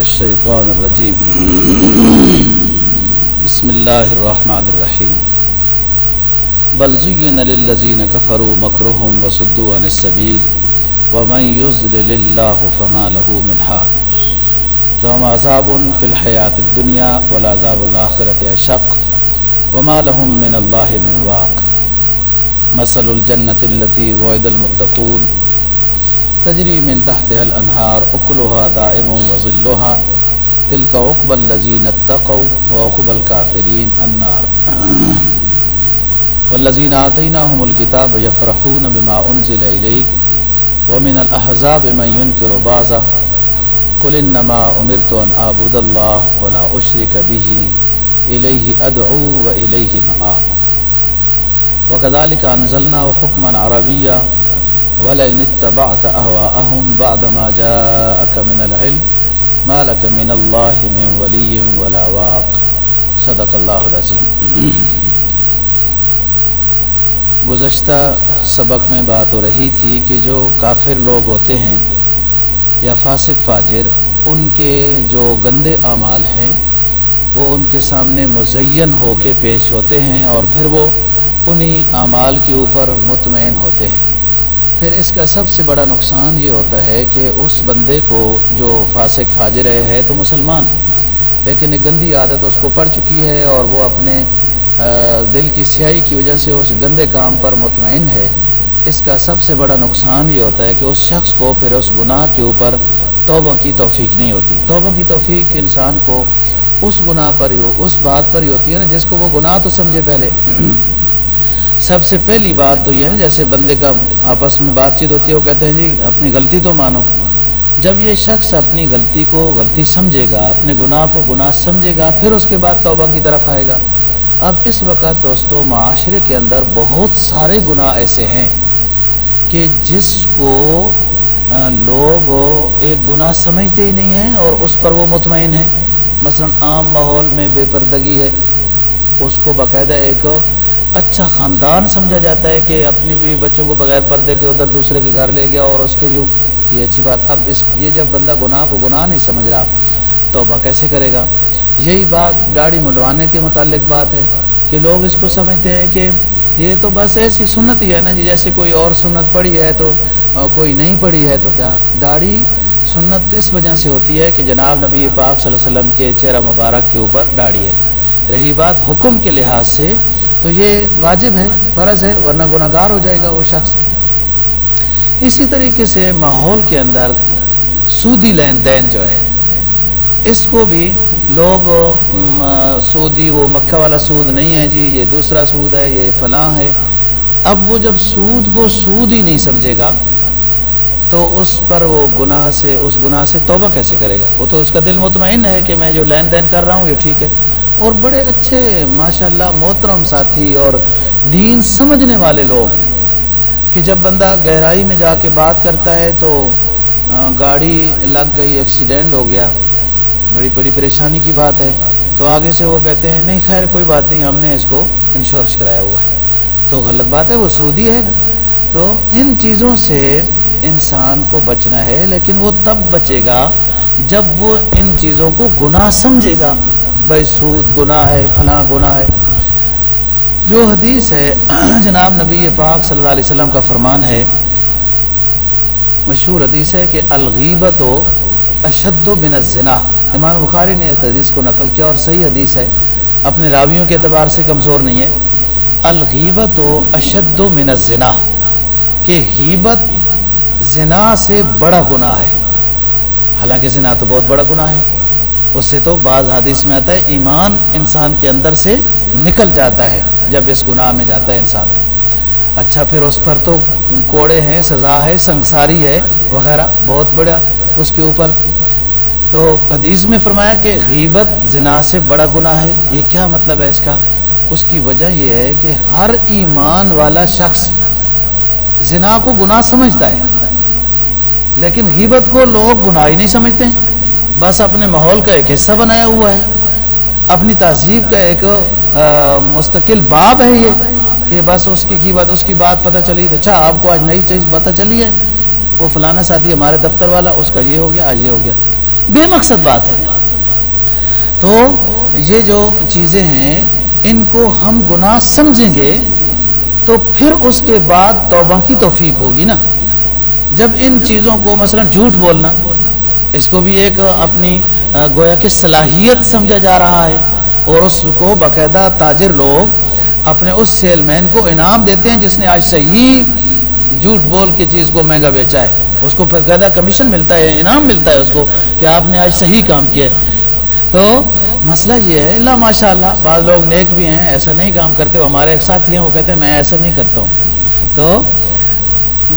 من الشيطان الرجيم بسم الله الرحمن الرحيم بل زين للذين كفروا مكرهم وصدوا عن السبيل ومن يضلل الله فما له من حاد۔ لهم عذاب في الحياة الدنيا والعذاب الآخرة أشق وما لهم من الله من واق۔ مثل الجنة التي وعد المتقون۔ تجری من تحتها الانہار، اکلها دائم وظلها تلك عقب الذين اتقوا وعقب الكافرين النار. والذين آتيناهم الكتاب يفرحون بما أنزل إليك ومن الأحزاب من ينكر بعضه، قل إنما أمرت أن أعبد الله ولا أشرك به إليه أدعو وإليه مآب. وكذلك أنزلناه حكما عربيا ولئن اتبعت اهواءهم بعد ما جاءك من العلم ما لك من الله من ولي ولا واق. صدق اللہ العظیم. گزشتہ سبق میں بات ہو رہی تھی کہ جو کافر لوگ ہوتے ہیں یا فاسق فاجر، ان کے جو گندے اعمال ہیں، وہ ان کے سامنے مزین ہو کے پیش ہوتے ہیں اور پھر وہ انہی اعمال کے اوپر مطمئن ہوتے ہیں۔ پھر اس کا سب سے بڑا نقصان یہ ہوتا ہے کہ اس بندے کو جو فاسق فاجر ہے تو مسلمان۔ لیکن ایک گندی عادت اس کو پڑ چکی ہے اور وہ اپنے دل کی سیاہی کی وجہ سے اس گندے کام پر مطمئن ہے۔ اس کا سب سے بڑا نقصان یہ ہوتا ہے کہ اس شخص کو پھر اس گناہ کے اوپر توبہ کی توفیق نہیں ہوتی۔ توبہ کی توفیق انسان کو اس گناہ پر ہی ہو اس بات پر ہی ہوتی ہے نا، جس کو وہ گناہ تو سمجھے پہلے۔ سب سے پہلی بات تو یہ ہے نا، جیسے بندے کا آپس میں بات چیت ہوتی ہے، وہ کہتے ہیں جی اپنی غلطی تو مانو۔ جب یہ شخص اپنی غلطی کو غلطی سمجھے گا، اپنے گناہ کو گناہ سمجھے گا، پھر اس کے بعد توبہ کی طرف آئے گا۔ اب اس وقت دوستو، معاشرے کے اندر بہت سارے گناہ ایسے ہیں کہ جس کو لوگ ایک گناہ سمجھتے ہی نہیں ہیں اور اس پر وہ مطمئن ہیں۔ مثلا عام ماحول میں بے پردگی ہے، اس کو باقاعدہ ایک اچھا خاندان سمجھا جاتا ہے کہ اپنی بیوی بچوں کو بغیر پردے کے ادھر دوسرے کے گھر لے گیا اور اس کے یوں، یہ اچھی بات۔ اب اس، یہ جب بندہ گناہ کو گناہ نہیں سمجھ رہا، توبہ کیسے کرے گا؟ یہی بات گاڑی منڈوانے کے متعلق بات ہے کہ لوگ اس کو سمجھتے ہیں کہ یہ تو بس ایسی سنت ہی ہے نا جی جیسے کوئی اور سنت پڑی ہے تو کوئی نہیں پڑی ہے تو کیا؟ داڑھی سنت اس وجہ سے ہوتی ہے کہ جناب نبی پاک صلی اللہ علیہ وسلم کے چہرہ مبارک کے اوپر داڑھی ہے۔ رہی بات حکم کے لحاظ سے تو یہ واجب ہے، فرض ہے، ورنہ گناہ گار ہو جائے گا وہ شخص۔ اسی طریقے سے ماحول کے اندر سودی لین دین جو ہے، اس کو بھی لوگ سودی، وہ مکہ والا سود نہیں ہے جی یہ دوسرا سود ہے، یہ فلاں ہے۔ اب وہ جب سود کو سود ہی نہیں سمجھے گا، تو اس پر وہ گناہ سے، اس گناہ سے توبہ کیسے کرے گا؟ وہ تو اس کا دل مطمئن ہے کہ میں جو لین دین کر رہا ہوں، یہ ٹھیک ہے۔ اور بڑے اچھے، ماشاءاللہ، محترم ساتھی اور دین سمجھنے والے لوگ کہ جب بندہ گہرائی میں جا کے بات کرتا ہے تو گاڑی لگ گئی، ایکسیڈنٹ ہو گیا، بڑی بڑی پریشانی کی بات ہے۔ تو آگے سے وہ کہتے ہیں، نہیں خیر، کوئی بات نہیں، ہم نے اس کو انشورنس کرایا ہوا ہے۔ تو غلط بات ہے، وہ سودی ہے نا۔ تو ان چیزوں سے انسان کو بچنا ہے، لیکن وہ تب بچے گا جب وہ ان چیزوں کو گناہ سمجھے گا۔ بھائی سود گناہ ہے، فلاں گناہ ہے۔ جو حدیث ہے، جناب نبی پاک صلی اللہ علیہ وسلم کا فرمان ہے، مشہور حدیث ہے کہ الغیبت و اشد و بن الزنا۔ امام بخاری نے اس حدیث کو نقل کیا اور صحیح حدیث ہے۔ اپنے راویوں کے اعتبار سے کمزور نہیں ہے۔ الغیبت و اشد و من الزنا۔ کہ غیبت زنا سے بڑا گناہ ہے۔ حالانکہ زنا تو بہت بڑا گناہ ہے۔ اس سے تو بعض حدیث میں آتا ہے، ایمان انسان کے اندر سے نکل جاتا ہے، جب اس گناہ میں جاتا ہے انسان۔ اچھا پھر اس پر تو کوڑے ہیں، سزا ہے سنساری ہے وغیرہ، بہت بڑا۔ اس کے اوپر تو حدیث میں فرمایا کہ غیبت زنا سے بڑا گناہ ہے۔ یہ کیا مطلب ہے اس کا؟ اس کی وجہ یہ ہے کہ ہر ایمان والا شخص زنا کو گناہ سمجھتا ہے، لیکن غیبت کو لوگ گناہ ہی نہیں سمجھتے۔ ہیں بس اپنے ماحول کا ایک حصہ بنایا ہوا ہے۔ اپنی تہذیب کا ایک مستقل باب ہے یہ، کہ بس اس کی کی بات، اس کی بات پتہ چلی تو اچھا آپ کو آج نئی چیز پتہ چلی ہے۔ وہ فلانا ساتھی ہمارے دفتر والا، اس کا یہ ہو گیا، آج یہ ہو گیا۔ بے مقصد بات ہے۔ تو یہ جو چیزیں ہیں، ان کو ہم گناہ سمجھیں گے، تو پھر اس کے بعد توبہ کی توفیق ہوگی نا۔ جب ان چیزوں کو مثلا جھوٹ بولنا اس کو بھی ایک اپنی گویا کہ صلاحیت سمجھا جا رہا ہے اور اس کو باقاعدہ تاجر لوگ اپنے اس سیل مین کو انعام دیتے ہیں جس نے آج صحیح جھوٹ بول کے چیز کو مہنگا بیچا ہے۔ اس کو باقاعدہ کمیشن ملتا ہے، انعام ملتا ہے اس کو کہ آپ نے آج صحیح کام کیا تو مسئلہ یہ ہے، اللہ ماشاء اللہ بعض لوگ نیک بھی ہیں، ایسا نہیں کام کرتے، وہ ہمارے ایک ساتھی ہیں، وہ کہتے ہیں میں ایسا نہیں کرتا ہوں۔ تو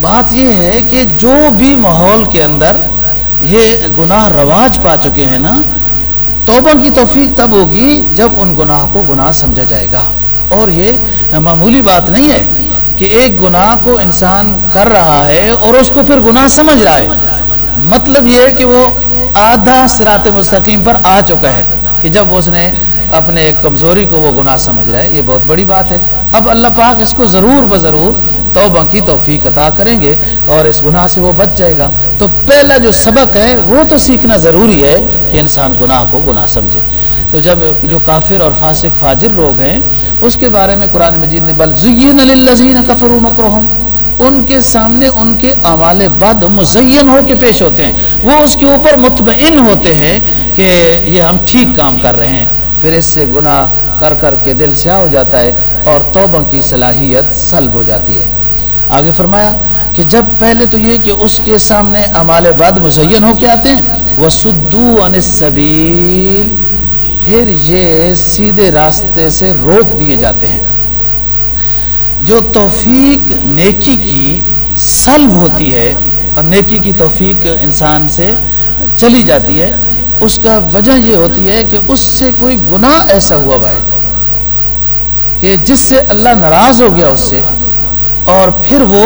بات یہ ہے کہ جو بھی ماحول کے اندر یہ گناہ رواج پا چکے ہیں نا، توبہ کی توفیق تب ہوگی جب ان گناہ کو گناہ سمجھا جائے گا۔ اور یہ معمولی بات نہیں ہے کہ ایک گناہ کو انسان کر رہا ہے اور اس کو پھر گناہ سمجھ رہا ہے۔ مطلب یہ ہے کہ وہ آدھا سرات مستقیم پر آ چکا ہے کہ جب اس نے اپنے ایک کمزوری کو وہ گناہ سمجھ رہا ہے، یہ بہت بڑی بات ہے۔ اب اللہ پاک اس کو ضرور بضرور توبہ کی توفیق عطا کریں گے اور اس گناہ سے وہ بچ جائے گا۔ تو پہلا جو سبق ہے وہ تو سیکھنا ضروری ہے کہ انسان گناہ کو گناہ سمجھے۔ تو جب جو کافر اور فاسق فاجر لوگ ہیں، اس کے بارے میں قرآن مجید نے بل زین للذین کفروا مکرہم۔ ان کے سامنے ان کے اعمال بد مزین ہو کے پیش ہوتے ہیں۔ وہ اس کے اوپر مطمئن ہوتے ہیں کہ یہ ہم ٹھیک کام کر رہے ہیں۔ پھر اس سے گناہ کر کر کے دل سیاہ ہو جاتا ہے اور توبہ کی صلاحیت سلب ہو جاتی ہے۔ آگے فرمایا کہ جب پہلے تو یہ کہ اس کے سامنے امال بد مزین ہو کے آتے ہیں وہ سدو السبیل پھر یہ سیدھے راستے سے روک دیے جاتے ہیں۔ جو توفیق نیکی کی سلب ہوتی ہے اور نیکی کی توفیق انسان سے چلی جاتی ہے، اس کا وجہ یہ ہوتی ہے کہ اس سے کوئی گناہ ایسا ہوا ہوا ہے کہ جس سے اللہ ناراض ہو گیا اس سے اور پھر وہ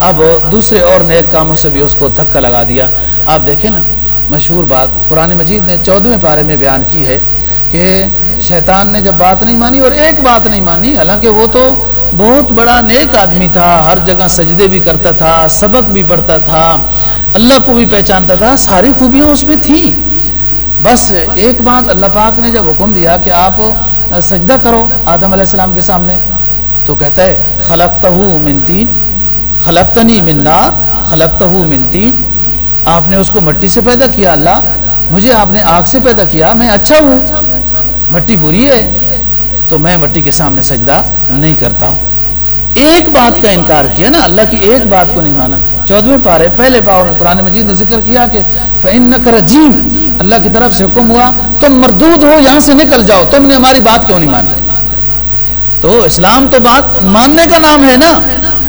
اب دوسرے اور نیک کاموں سے بھی اس کو دھکا لگا دیا۔ آپ دیکھیں نا، مشہور بات قرآن مجید نے چودھویں پارے میں بیان کی ہے کہ شیطان نے جب بات نہیں مانی اور ایک بات نہیں مانی، حالانکہ وہ تو بہت بڑا نیک آدمی تھا، ہر جگہ سجدے بھی کرتا تھا، سبق بھی پڑھتا تھا، اللہ کو بھی پہچانتا تھا، ساری خوبیاں اس میں تھیں۔ بس ایک بات اللہ پاک نے جب حکم دیا کہ آپ سجدہ کرو آدم علیہ السلام کے سامنے تو کہتا ہے خلقتہ من تین، خلقتنی من نار خلقتہ من تین. آپ نے اس کو مٹی سے پیدا کیا، اللہ، مجھے آپ نے آگ سے پیدا کیا، میں اچھا ہوں۔ مٹی بری ہے، تو میں مٹی کے سامنے سجدہ نہیں کرتا ہوں۔ ایک بات کا انکار کیا نا، اللہ کی ایک بات کو نہیں مانا۔ چودویں پارے، پہلے پاؤ میں قرآن مجید نے ذکر کیا کہ رجیم اللہ کی طرف سے حکم ہوا، تم مردود ہو، یہاں سے نکل جاؤ، تم نے ہماری بات کیوں نہیں مانی؟ تو اسلام تو بات ماننے کا نام ہے نا؟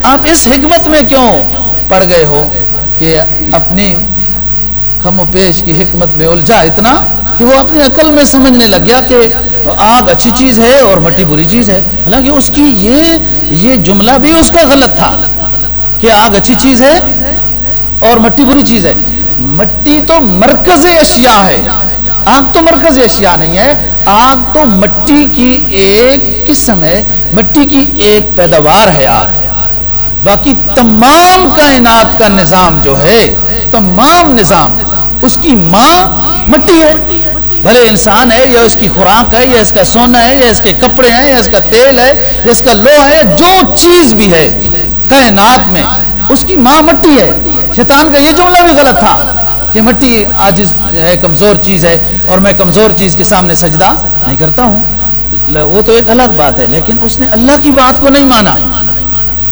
آپ اس حکمت میں کیوں پڑ گئے ہو کہ اپنی خم و پیش کی حکمت میں الجھا اتنا کہ وہ اپنی عقل میں سمجھنے لگ گیا کہ آگ اچھی چیز ہے اور مٹی بری چیز ہے، حالانکہ اس کی یہ یہ جملہ بھی اس کا غلط تھا کہ آگ اچھی چیز ہے اور مٹی بری چیز ہے۔ مٹی تو مرکز اشیاء ہے۔ آگ تو مرکز اشیاء نہیں ہے، آگ تو مٹی کی ایک قسم ہے، مٹی کی ایک پیداوار ہے آگ۔ باقی تمام کائنات کا نظام جو ہے، تمام نظام، اس کی ماں مٹی ہے۔ بھلے انسان ہے، یا اس کی خوراک ہے، یا اس کا سونا ہے، یا اس کے کپڑے ہیں، یا اس کا تیل ہے، یا اس کا لو ہے، جو چیز بھی ہے کائنات میں، اس کی ماں مٹی ہے۔ شیطان کا یہ جملہ بھی غلط تھا۔ کہ مٹی آج ہے، کمزور چیز ہے اور میں کمزور چیز کے سامنے سجدہ نہیں کرتا ہوں۔ وہ تو ایک الگ بات ہے، لیکن اس نے اللہ کی بات کو نہیں مانا۔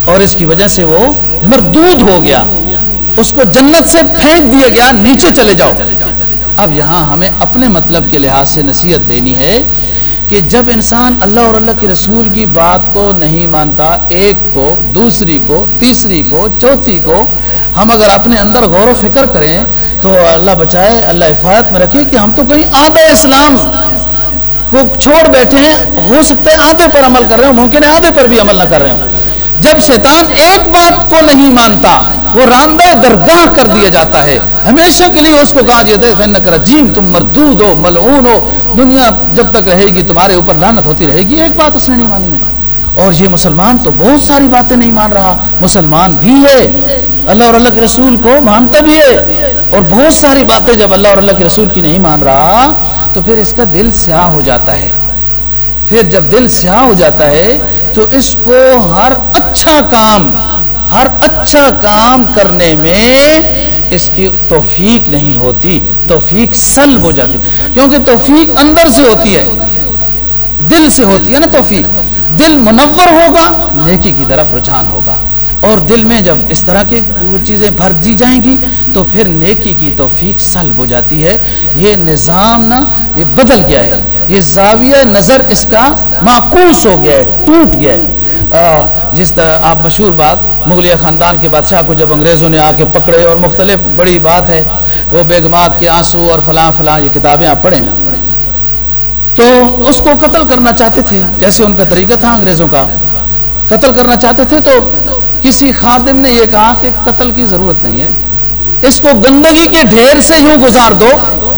اور اس کی وجہ سے وہ مردود ہو گیا۔ اس کو جنت سے پھینک دیا گیا، نیچے چلے جاؤ۔ اب یہاں ہمیں اپنے مطلب کے لحاظ سے نصیحت دینی ہے۔ کہ جب انسان اللہ اور اللہ کے رسول کی بات کو نہیں مانتا، ایک کو، دوسری کو، تیسری کو، چوتھی کو، ہم اگر اپنے اندر غور و فکر کریں تو اللہ بچائے، اللہ حفاظت میں رکھے کہ ہم تو کہیں آدھا اسلام کو چھوڑ بیٹھے ہیں، ہو سکتا ہے آدھے پر عمل کر رہے ہوں، ممکن ہے آدھے پر بھی عمل نہ کر رہے ہوں۔ جب شیطان ایک بات کو نہیں مانتا، وہ راندہ درگاہ کر دیا جاتا ہے۔ ہمیشہ کے لیے اس کو کہا جاتا ہے فین تم مردود ہو، ملعون ہو۔ دنیا جب تک رہے گی، تمہارے اوپر لانت ہوتی رہے گی۔ ایک بات اس نے نہیں مانی ہے۔ اور یہ مسلمان تو بہت ساری باتیں نہیں مان رہا۔ مسلمان بھی ہے۔ اللہ اور اللہ کے رسول کو مانتا بھی ہے۔ اور بہت ساری باتیں جب اللہ اور اللہ کے رسول کی نہیں مان رہا، تو پھر اس کا دل سیاہ ہو جاتا ہے۔ پھر جب دل سیاہ ہو جاتا ہے تو اس کو ہر اچھا کام، ہر اچھا کام کرنے میں اس کی توفیق نہیں ہوتی، توفیق سلب ہو جاتی۔ کیونکہ توفیق اندر سے ہوتی ہے، دل سے ہوتی ہے نا توفیق۔ دل منور ہوگا، نیکی کی طرف رجحان ہوگا۔ اور دل میں جب اس طرح کی چیزیں بھر دی جائیں گی، تو پھر نیکی کی توفیق سلب ہو جاتی ہے۔ یہ نظام نا، یہ بدل گیا ہے۔ یہ زاویہ نظر اس کا معکوس ہو گیا ہے، ٹوٹ گیا ہے۔ جس طرح آپ مشہور بات مغلیہ خاندان کے بادشاہ کو جب انگریزوں نے آ کے پکڑے، اور مختلف بڑی بات ہے، وہ بیگمات کے آنسو اور فلاں فلاں یہ کتابیں آپ پڑھیں۔ تو اس کو قتل کرنا چاہتے تھے۔ جیسے ان کا طریقہ تھا انگریزوں کا؟ قتل کرنا چاہتے تھے تو کسی خادم نے یہ کہا کہ قتل کی ضرورت نہیں ہے۔ اس کو گندگی کے ڈھیر سے یوں گزار دو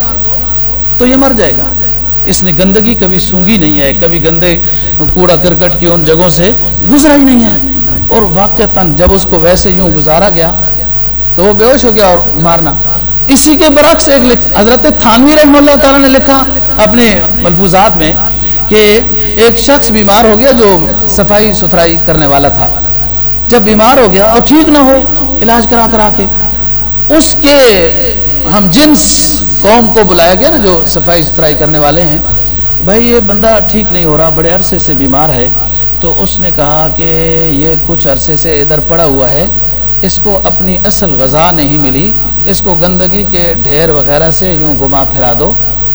تو یہ مر جائے گا۔ اس نے گندگی کبھی سونگی نہیں ہے، کبھی گندے کوڑا کرکٹ کی ان جگہوں سے گزرا ہی نہیں ہے۔ اور واقع جب اس کو ویسے یوں گزارا گیا تو وہ بے ہوش ہو گیا اور مارنا۔ اسی کے برعکس ایک حضرت تھانوی رحم اللہ تعالیٰ نے لکھا اپنے ملفوظات میں کہ ایک شخص بیمار ہو گیا جو صفائی ستھرائی کرنے والا تھا۔ جب بیمار ہو گیا اور ٹھیک نہ ہو علاج کرا کرا کے، اس کے ہم جنس قوم کو بلایا گیا نا، جو صفائی ستھرائی کرنے والے ہیں، بھائی یہ بندہ ٹھیک نہیں ہو رہا، بڑے عرصے سے بیمار ہے، تو اس نے کہا کہ یہ کچھ عرصے سے ادھر پڑا ہوا ہے، اس کو اپنی اصل غذا نہیں ملی، اس کو گندگی کے ڈھیر وغیرہ سے یوں گما پھرا دو،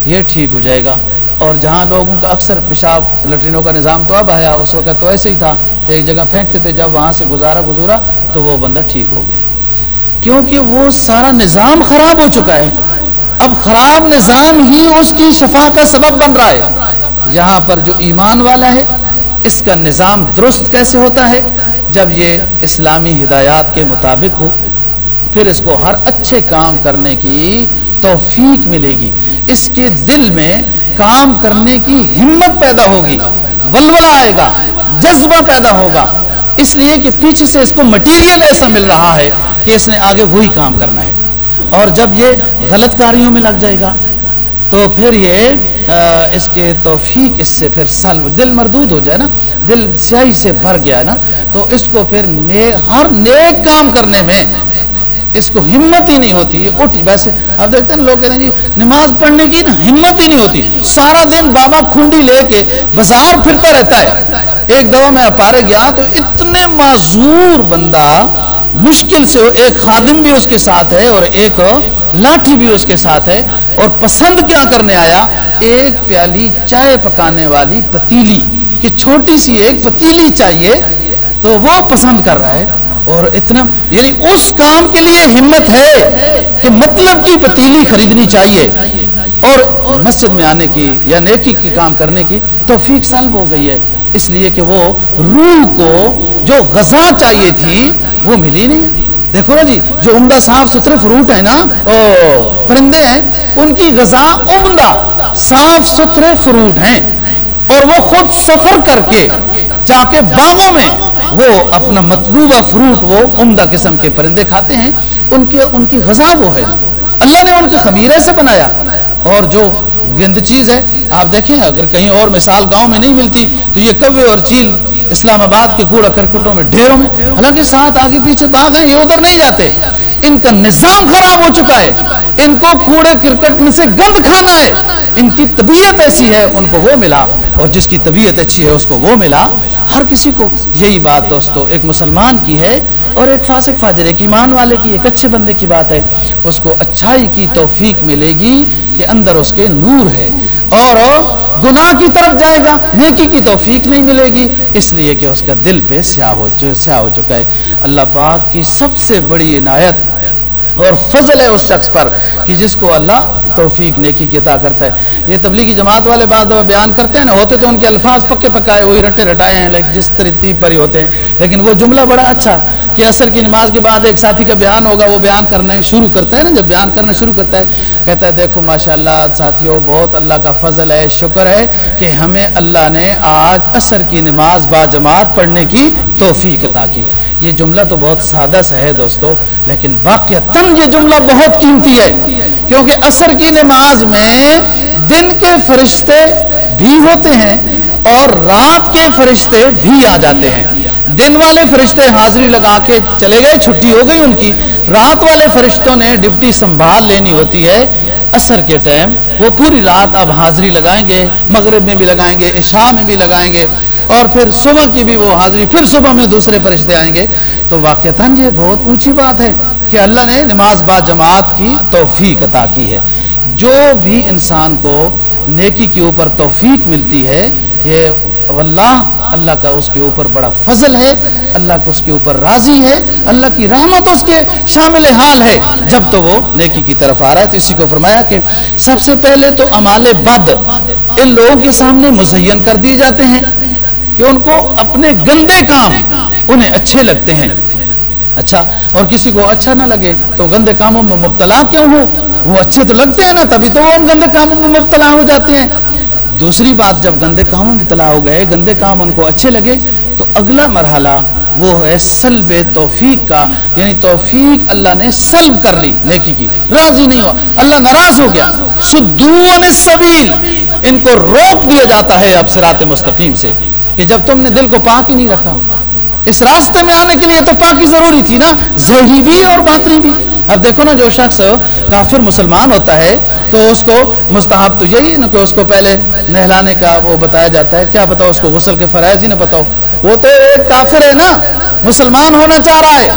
یہ ٹھیک ہو جائے گا۔ اور جہاں لوگوں کا اکثر پیشاب لٹرینوں کا نظام تو اب آیا، اس وقت تو ایسے ہی تھا، ایک جگہ پھینکتے تھے، جب وہاں سے گزارا گزورا تو وہ بندہ ٹھیک ہو گیا۔ کیونکہ وہ سارا نظام خراب ہو چکا ہے۔ اب خراب نظام ہی اس کی شفا کا سبب بن رہا ہے۔ یہاں پر جو ایمان والا ہے، اس کا نظام درست کیسے ہوتا ہے؟ جب یہ اسلامی ہدایات کے مطابق ہو، پھر اس کو ہر اچھے کام کرنے کی توفیق ملے گی۔ اس کے دل میں کام کرنے کی ہمت پیدا ہوگی، ولولہ آئے گا، جذبہ پیدا ہوگا۔ اس لیے کہ پیچھے سے اس کو مٹیریل ایسا مل رہا ہے کہ اس نے آگے وہی کام کرنا ہے۔ اور جب یہ غلط کاریوں میں لگ جائے گا، تو پھر یہ اس کے توفیق اس سے پھر سلب، دل مردود ہو جائے نا، دل سیاہی سے بھر گیا نا، تو اس کو پھر نیک ہر نیک کام کرنے میں اس کو ہمت ہی نہیں ہوتی، یہ اٹھ ویسے اب دیکھتے ہیں لوگ کہتے ہیں جی نماز پڑھنے کی نا ہمت ہی نہیں ہوتی۔ سارا دن بابا کھنڈی لے کے بازار پھرتا رہتا ہے۔ ایک دفعہ میں پارے گیا تو اتنے معذور بندہ مشکل سے ایک خادم بھی اس کے ساتھ ہے اور ایک لاٹھی بھی اس کے ساتھ ہے اور پسند کیا کرنے آیا؟ ایک پیالی چائے پکانے والی پتیلی، کہ چھوٹی سی ایک پتیلی چاہیے تو وہ پسند کر رہا ہے۔ اور اتنا یعنی اس کام کے لیے ہمت ہے کہ مطلب کی پتیلی خریدنی چاہیے۔ اور مسجد میں آنے کی یا نیکی کی کام کرنے کی توفیق سلب ہو گئی ہے۔ اس لیے کہ وہ روح کو جو غذا چاہیے تھی، وہ ملی نہیں۔ دیکھو نا جی جو عمدہ صاف ستھرے فروٹ ہیں نا پرندے ہیں، ان کی غذا عمدہ صاف ستھرے فروٹ ہیں۔ اور وہ خود سفر کر کے جا کے باغوں میں وہ اپنا مطلوبہ فروٹ وہ عمدہ قسم کے پرندے کھاتے ہیں، ان کے ان کی غذا وہ ہے۔ اللہ نے ان کے خمیرے سے بنایا۔ اور جو گند چیز ہے، آپ دیکھیں، اگر کہیں اور مثال گاؤں میں نہیں ملتی، تو یہ کوے اور چیل اسلام آباد کے کوڑا کرکٹوں میں، ڈھیروں میں، حالانکہ ساتھ آگے پیچھے باغ ہیں یہ ادھر نہیں جاتے۔ ان کا نظام خراب ہو چکا ہے۔ ان کو کوڑے کرکٹ میں سے گند کھانا ہے۔ ان کی طبیعت ایسی ہے، ان کو وہ ملا۔ اور جس کی طبیعت اچھی ہے، اس کو وہ ملا۔ ہر کسی کو یہی بات دوستو، ایک مسلمان کی ہے اور ایک فاسق فاجر، ایک ایمان والے کی، ایک اچھے بندے کی بات ہے۔ اس کو اچھائی کی توفیق ملے گی کہ اندر اس کے نور ہے۔ اور گناہ کی طرف جائے گا، نیکی کی توفیق نہیں ملے گی۔ اس لیے کہ اس کا دل پہ سیاہ ہو سیاہ ہو چکا ہے۔ اللہ پاک کی سب سے بڑی عنایت اور فضل ہے اس شخص پر کہ جس کو اللہ توفیق نیکی کی عطا کرتا ہے۔ یہ تبلیغی جماعت والے بعض بیان کرتے ہیں نا، ہوتے تو ان کے الفاظ پکے پکائے، وہی رٹے رٹائے ہیں لیکن جس ترتیب پر ہی ہوتے ہیں۔ لیکن وہ جملہ بڑا اچھا کہ اثر کی نماز کے بعد ایک ساتھی کا بیان ہوگا، وہ بیان کرنا شروع کرتا ہے نا، جب بیان کرنا شروع کرتا ہے، کہتا ہے، دیکھو ماشاء اللہ ساتھیوں بہت اللہ کا فضل ہے، شکر ہے کہ ہمیں اللہ نے آج اثر کی نماز با جماعت پڑھنے کی توفیق عطا کی۔ یہ جملہ تو بہت سادہ سا ہے دوستو، لیکن واقع تن یہ جملہ بہت قیمتی ہے، کیونکہ اثر کی نماز میں دن کے فرشتے بھی ہوتے ہیں اور رات کے فرشتے بھی آ جاتے ہیں۔ دن والے فرشتے حاضری لگا کے چلے گئے، چھٹی ہو گئی ان کی۔ رات والے فرشتوں نے ڈپٹی سنبھال لینی ہوتی ہے۔ اثر کے ٹائم وہ پوری رات اب حاضری لگائیں گے، مغرب میں بھی لگائیں گے، عشاء میں بھی لگائیں گے۔ اور پھر صبح کی بھی وہ حاضری، پھر صبح میں دوسرے فرشتے آئیں گے۔ تو واقعتاً یہ بہت اونچی بات ہے کہ اللہ نے نماز با جماعت کی توفیق عطا کی ہے۔ جو بھی انسان کو نیکی کے اوپر توفیق ملتی ہے، یہ واللہ اللہ کا اس کے اوپر بڑا فضل ہے، اللہ کا اس کے اوپر راضی ہے، اللہ کی رحمت اس کے شامل حال ہے۔ جب تو وہ نیکی کی طرف آ رہا ہے تو اسی کو فرمایا کہ سب سے پہلے تو امال بد ان لوگوں کے سامنے مزین کر دیے جاتے ہیں کہ ان کو اپنے گندے کام انہیں اچھے لگتے ہیں۔ اچھا اور کسی کو اچھا نہ لگے تو گندے کاموں میں مبتلا کیوں ہو؟ وہ اچھے تو لگتے ہیں نا، تبھی تو وہ ان گندے کاموں میں مبتلا ہو جاتے ہیں۔ دوسری بات جب گندے کاموں میں مبتلا ہو گئے، گندے کام ان کو اچھے لگے، تو اگلا مرحلہ وہ ہے سلب توفیق کا یعنی توفیق اللہ نے سلب کر لی، نیکی کی۔ راضی نہیں ہوا، اللہ ناراض ہو گیا۔ سدون السبیل ان کو روک دیا جاتا ہے اب سرات مستقیم سے کہ جب تم نے دل کو پاک ہی نہیں رکھا اس راستے میں آنے کے لیے تو پاکی ضروری تھی نا؟ ذہنی بھی اور باطنی بھی۔ اب دیکھو نا جو شخص کافر مسلمان ہوتا ہے تو اس کو مستحب تو یہی نا کہ اس کو پہلے نہلانے کا وہ بتایا جاتا ہے۔ کیا بتاؤ اس کو غسل کے فرائض ہی نہ بتاؤ وہ تو ایک کافر ہے نا؟ مسلمان ہونا چاہ رہا ہے۔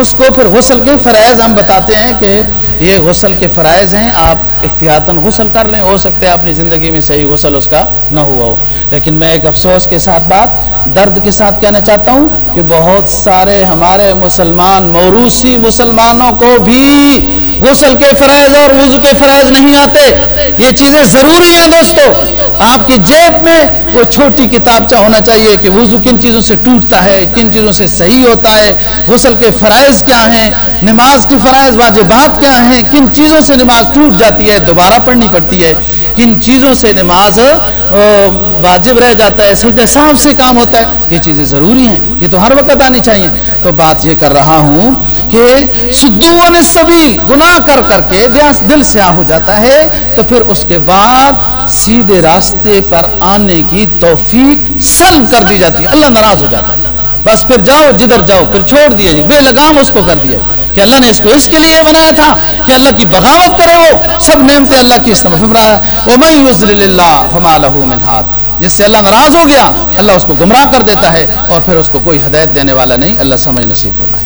اس کو پھر غسل کے فرائض ہم بتاتے ہیں کہ یہ غسل کے فرائض ہیں، آپ احتیاطاً غسل کر لیں، ہو سکتا ہے اپنی زندگی میں صحیح غسل اس کا نہ ہوا ہو۔ لیکن میں ایک افسوس کے ساتھ بات، درد کے ساتھ کہنا چاہتا ہوں کہ بہت سارے ہمارے مسلمان، موروثی مسلمانوں کو بھی غسل کے فرائض اور وضو کے فرائض نہیں آتے۔ یہ چیزیں ضروری ہیں دوستو۔ آپ کی جیب میں وہ چھوٹی کتابچہ ہونا چاہیے کہ وضو کن چیزوں سے ٹوٹتا ہے، کن چیزوں سے صحیح ہوتا ہے، غسل کے فرائض کیا ہیں، نماز کے فرائض واجبات کیا ہیں، کن چیزوں سے نماز ٹوٹ جاتی ہے، دوبارہ پڑھنی پڑتی ہے۔ کن چیزوں سے نماز واجب رہ جاتا ہے، سجدہ صاحب سے کام ہوتا ہے۔ یہ چیزیں ضروری ہیں، یہ تو ہر وقت آنی چاہیے۔ تو بات یہ کر رہا ہوں کہ سدون سبیل گناہ کر کر کے دل سیاہ ہو جاتا ہے، تو پھر اس کے بعد سیدھے راستے پر آنے کی توفیق سلب کر دی جاتی ہے۔ اللہ ناراض ہو جاتا ہے۔ بس پھر جاؤ جدھر جاؤ، پھر چھوڑ دیے جی۔ بے لگام اس کو کر دیا جی۔ کہ اللہ نے اس کو اس کے لیے بنایا تھا، کہ اللہ کی بغاوت کرے وہ سب نعمتیں اللہ کی جس سے اللہ ناراض ہو گیا، اللہ اس کو گمراہ کر دیتا ہے اور پھر اس کو کوئی ہدایت دینے والا نہیں، اللہ سمجھ نصیب فرمائے۔